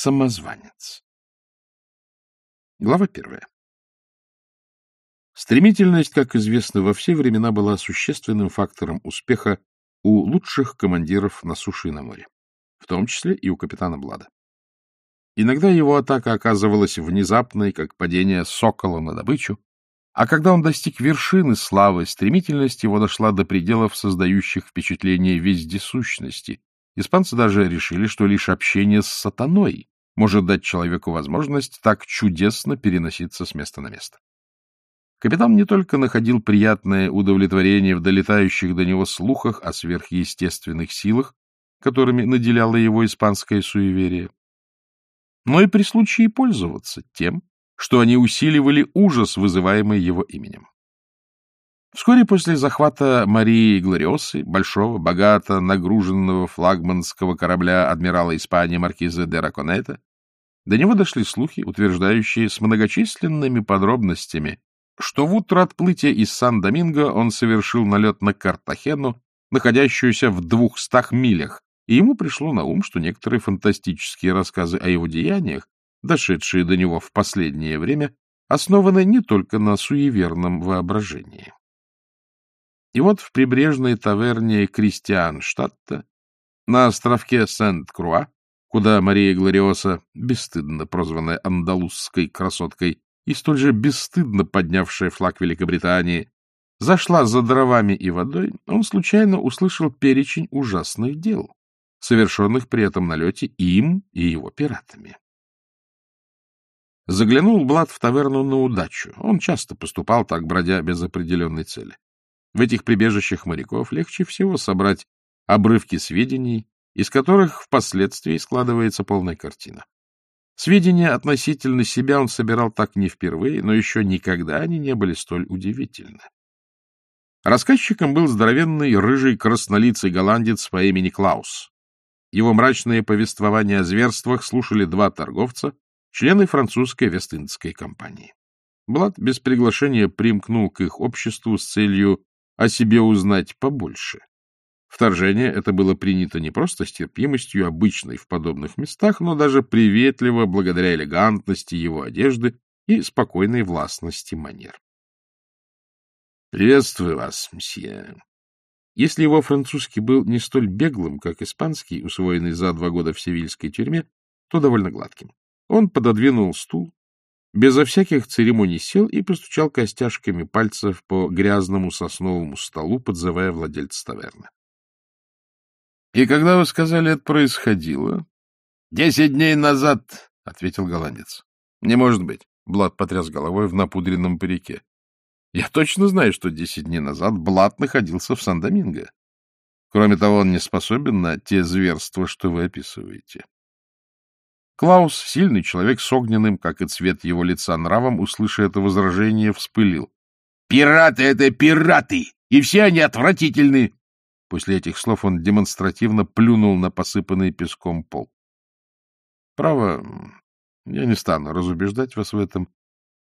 самозванец. Глава первая. Стремительность, как известно, во все времена была существенным фактором успеха у лучших командиров на суше и на море, в том числе и у капитана Блада. Иногда его атака оказывалась внезапной, как падение сокола на добычу, а когда он достиг вершины славы, стремительность его дошла до пределов, создающих впечатление вездесущности. Испанцы даже решили, что лишь общение с сатаной может дать человеку возможность так чудесно переноситься с места на место. Капитан не только находил приятное удовлетворение в долетающих до него слухах о сверхъестественных силах, которыми наделяло его испанское суеверие, но и при случае пользоваться тем, что они усиливали ужас, вызываемый его именем. Вскоре после захвата Марии Глориосы, большого, богато нагруженного флагманского корабля адмирала Испании маркиза де Раконета, до него дошли слухи, утверждающие с многочисленными подробностями, что в утро отплытия из Сан-Доминго он совершил налет на Картахену, находящуюся в двухстах милях, и ему пришло на ум, что некоторые фантастические рассказы о его деяниях, дошедшие до него в последнее время, основаны не только на суеверном воображении. И вот в прибрежной таверне Кристианштадта, на островке Сент-Круа, куда Мария Глориоса, бесстыдно прозванная андалузской красоткой и столь же бесстыдно поднявшая флаг Великобритании, зашла за дровами и водой, он случайно услышал перечень ужасных дел, совершенных при этом налете им и его пиратами. Заглянул Блад в таверну на удачу. Он часто поступал так, бродя без определенной цели. В этих прибежищах моряков легче всего собрать обрывки сведений, из которых впоследствии складывается полная картина. Сведения относительно себя он собирал так не впервые, но еще никогда они не были столь удивительны. Рассказчиком был здоровенный, рыжий, краснолицый голландец по имени Клаус. Его мрачное повествование о зверствах слушали два торговца, члены французской Вест-Индской компании. Блад без приглашения примкнул к их обществу с целью о себе узнать побольше. Вторжение это было принято не просто с терпимостью, обычной в подобных местах, но даже приветливо благодаря элегантности его одежды и спокойной властности манер. — Приветствую вас, мсье, если его французский был не столь беглым, как испанский, усвоенный за два года в севильской тюрьме, то довольно гладким. Он пододвинул стул, безо всяких церемоний сел и постучал костяшками пальцев по грязному сосновому столу, подзывая владельца таверны. — И когда вы сказали, это происходило? — Десять дней назад, — ответил голландец. — Не может быть. Блад потряс головой в напудренном парике. Я точно знаю, что десять дней назад Блад находился в Сан-Доминго. Кроме того, он не способен на те зверства, что вы описываете. Клаус, сильный человек с огненным, как и цвет его лица, нравом, услыша это возражение, вспылил. — Пираты — это пираты! И все они отвратительны! После этих слов он демонстративно плюнул на посыпанный песком пол. — Право, я не стану разубеждать вас в этом,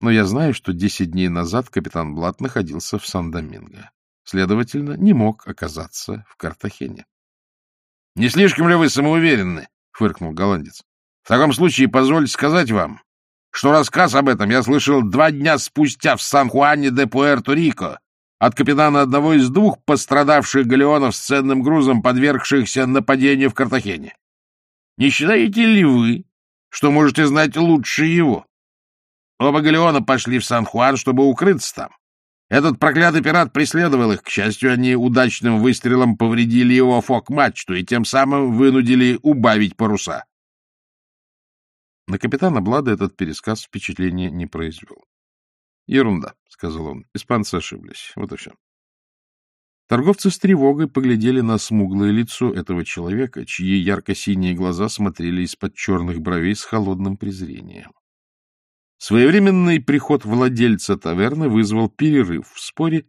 но я знаю, что десять дней назад капитан Блат находился в Сан-Доминго. Следовательно, не мог оказаться в Картахене. — Не слишком ли вы самоуверенны? — фыркнул голландец. — В таком случае позвольте сказать вам, что рассказ об этом я слышал два дня спустя в Сан-Хуане де Пуэрто-Рико от капитана одного из двух пострадавших галеонов с ценным грузом, подвергшихся нападению в Картахене. Не считаете ли вы, что можете знать лучше его? Оба галеона пошли в Сан-Хуан, чтобы укрыться там. Этот проклятый пират преследовал их. К счастью, они удачным выстрелом повредили его фок-мачту и тем самым вынудили убавить паруса. На капитана Блада этот пересказ впечатления не произвел. — Ерунда, — сказал он. Испанцы ошиблись. Вот и все. Торговцы с тревогой поглядели на смуглое лицо этого человека, чьи ярко-синие глаза смотрели из-под черных бровей с холодным презрением. Своевременный приход владельца таверны вызвал перерыв в споре,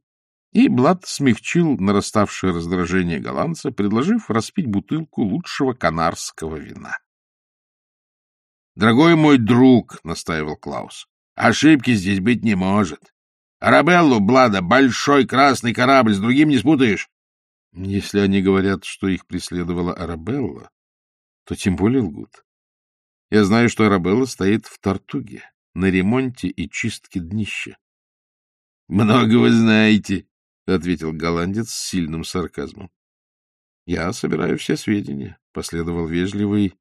и Блад смягчил нараставшее раздражение голландца, предложив распить бутылку лучшего канарского вина. — Дорогой мой друг, — настаивал Клаус, — ошибки здесь быть не может. Арабеллу, Блада, большой красный корабль, с другим не спутаешь. Если они говорят, что их преследовала Арабелла, то тем более лгут. Я знаю, что Арабелла стоит в Тартуге, на ремонте и чистке днища. — Много вы знаете, — ответил голландец с сильным сарказмом. — Я собираю все сведения, — последовал вежливый,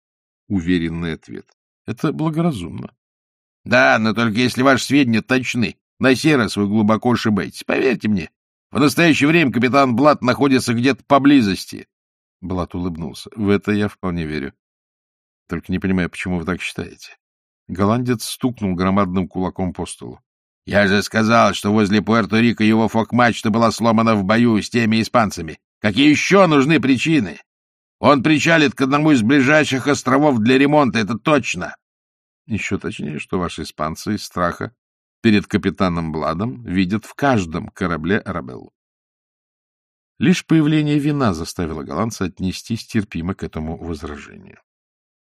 уверенный ответ. — Это благоразумно. — Да, но только если ваши сведения точны. На сей раз вы глубоко ошибаетесь. Поверьте мне, в настоящее время капитан Блат находится где-то поблизости. Блат улыбнулся. — В это я вполне верю. Только не понимаю, почему вы так считаете. Голландец стукнул громадным кулаком по столу. — Я же сказал, что возле Пуэрто-Рико его фок-мачта была сломана в бою с теми испанцами. Какие еще нужны причины? Он причалит к одному из ближайших островов для ремонта, это точно. Еще точнее, что ваши испанцы из страха перед капитаном Бладом видят в каждом корабле Арабеллу. Лишь появление вина заставило голландца отнестись терпимо к этому возражению.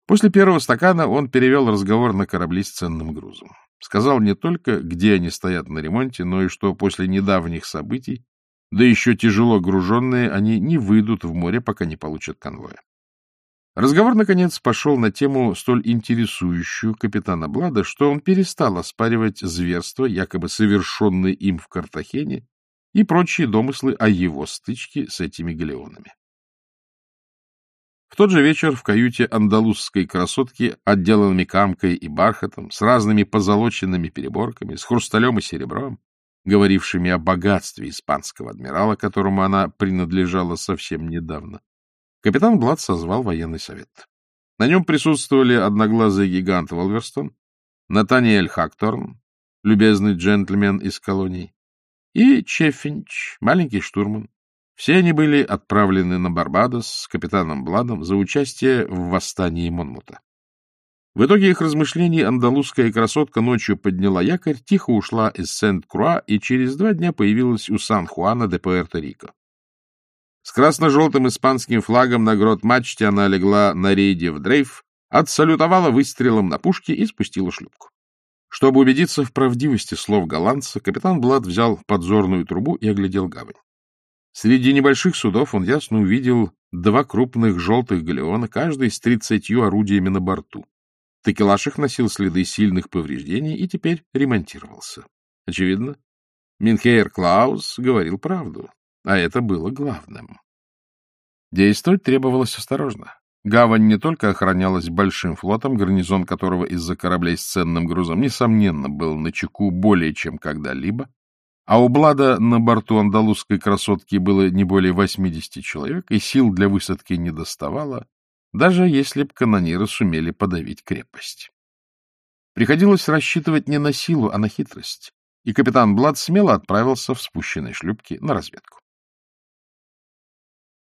После первого стакана он перевел разговор на корабли с ценным грузом. Сказал не только, где они стоят на ремонте, но и что после недавних событий, да еще тяжело груженные, они не выйдут в море, пока не получат конвоя. Разговор, наконец, пошел на тему, столь интересующую капитана Блада, что он перестал оспаривать зверства, якобы совершенные им в Картахене, и прочие домыслы о его стычке с этими галеонами. В тот же вечер в каюте андалузской красотки, отделанными камкой и бархатом, с разными позолоченными переборками, с хрусталем и серебром, говорившими о богатстве испанского адмирала, которому она принадлежала совсем недавно, капитан Блад созвал военный совет. На нем присутствовали одноглазый гигант Волверстон, Натаниэль Хакторн, любезный джентльмен из колоний, и Чеффинч, маленький штурман, все они были отправлены на Барбадос с капитаном Бладом за участие в восстании Монмута. В итоге их размышлений андалузская красотка ночью подняла якорь, тихо ушла из Сент-Круа и через два дня появилась у Сан-Хуана де Пуэрто-Рико. С красно-желтым испанским флагом на грот-мачте она легла на рейде в дрейф, отсалютовала выстрелом на пушке и спустила шлюпку. Чтобы убедиться в правдивости слов голландца, капитан Блад взял подзорную трубу и оглядел гавань. Среди небольших судов он ясно увидел два крупных желтых галеона, каждый с тридцатью орудиями на борту. Такелаж их носил следы сильных повреждений и теперь ремонтировался. Очевидно, Минхейер Клаус говорил правду, а это было главным. Действовать требовалось осторожно. Гавань не только охранялась большим флотом, гарнизон которого из-за кораблей с ценным грузом, несомненно, был на чеку более чем когда-либо, а у Блада на борту андалузской красотки было не более 80 человек, и сил для высадки не доставало, даже если б канониры сумели подавить крепость. Приходилось рассчитывать не на силу, а на хитрость, и капитан Блад смело отправился в спущенной шлюпке на разведку.